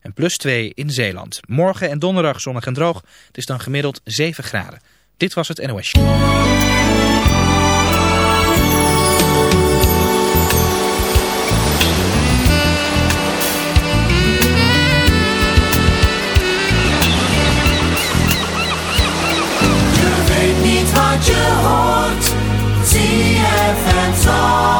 en plus 2 in Zeeland. Morgen en donderdag zonnig en droog. Het is dan gemiddeld 7 graden. Dit was het NOS. Je weet niet wat je hoort. ZFM Zandvoort.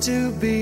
To be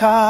car.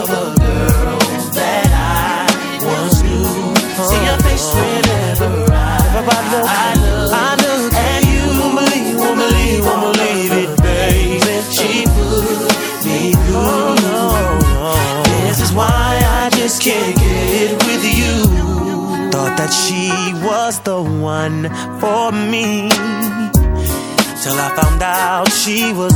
she was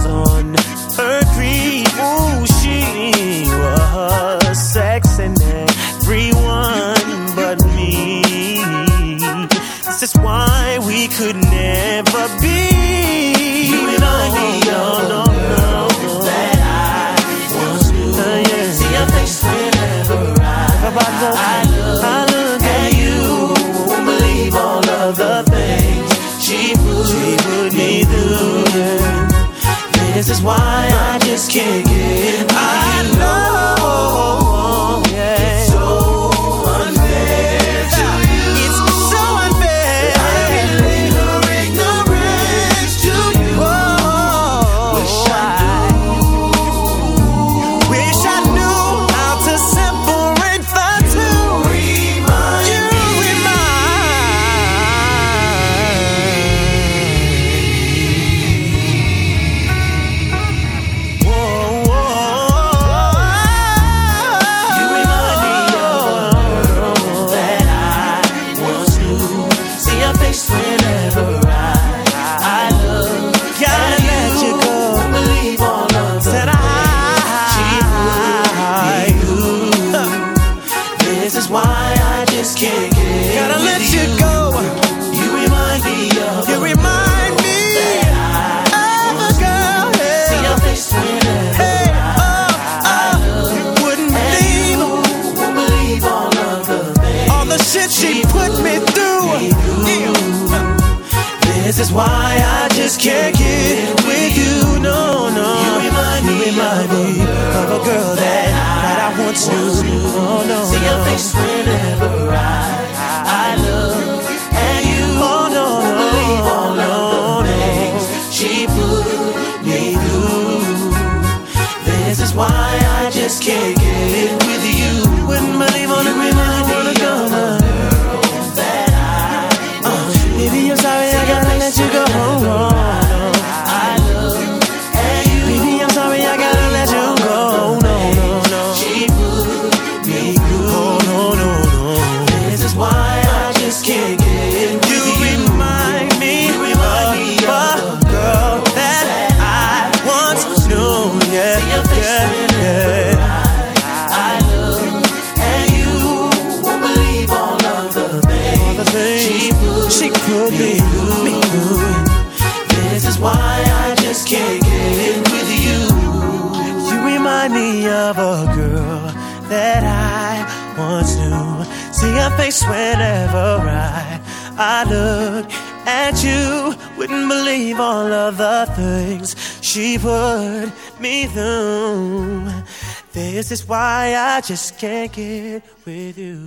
why I just can't get with you. No, no. You remind me, you remind me of a girl that, that I once knew. Oh no, See your face whenever I I look at you. Oh no, no, believe all of the things she put me through. This is why I just can't believe all of the things she put me through. This is why I just can't get with you.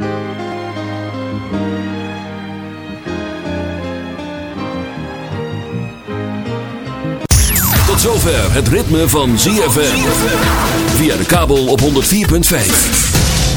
Tot zover het ritme van ZFM. Via de kabel op 104.5.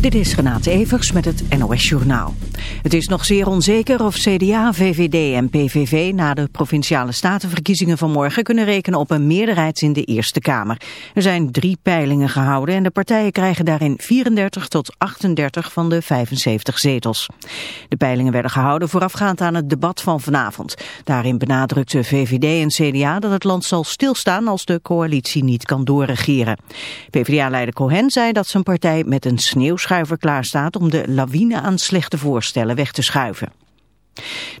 Dit is Renate Evers met het NOS Journaal. Het is nog zeer onzeker of CDA, VVD en PVV na de provinciale statenverkiezingen van morgen kunnen rekenen op een meerderheid in de Eerste Kamer. Er zijn drie peilingen gehouden en de partijen krijgen daarin 34 tot 38 van de 75 zetels. De peilingen werden gehouden voorafgaand aan het debat van vanavond. Daarin benadrukte VVD en CDA dat het land zal stilstaan als de coalitie niet kan doorregeren. PvdA-leider Cohen zei dat zijn partij met een sneeuwschuiver klaarstaat om de lawine aan slechte voorstellen weg te schuiven.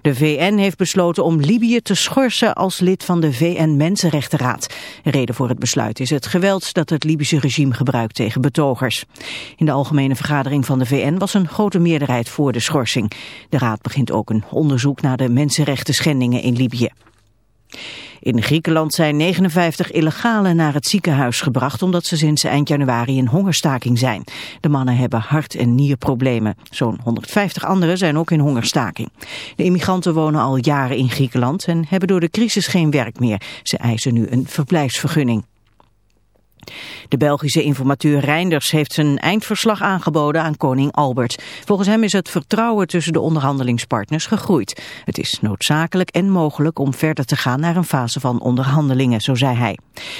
De VN heeft besloten om Libië te schorsen als lid van de VN-Mensenrechtenraad. Reden voor het besluit is het geweld dat het Libische regime gebruikt tegen betogers. In de algemene vergadering van de VN was een grote meerderheid voor de schorsing. De raad begint ook een onderzoek naar de mensenrechten schendingen in Libië. In Griekenland zijn 59 illegalen naar het ziekenhuis gebracht omdat ze sinds eind januari in hongerstaking zijn. De mannen hebben hart- en nierproblemen. Zo'n 150 anderen zijn ook in hongerstaking. De immigranten wonen al jaren in Griekenland en hebben door de crisis geen werk meer. Ze eisen nu een verblijfsvergunning. De Belgische informateur Reinders heeft zijn eindverslag aangeboden aan koning Albert. Volgens hem is het vertrouwen tussen de onderhandelingspartners gegroeid. Het is noodzakelijk en mogelijk om verder te gaan naar een fase van onderhandelingen, zo zei hij.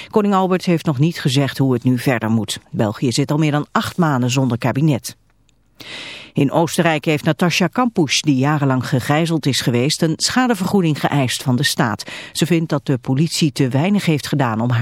Koning Albert heeft nog niet gezegd hoe het nu verder moet. België zit al meer dan acht maanden zonder kabinet. In Oostenrijk heeft Natasja Kampusch, die jarenlang gegijzeld is geweest, een schadevergoeding geëist van de staat. Ze vindt dat de politie te weinig heeft gedaan om haar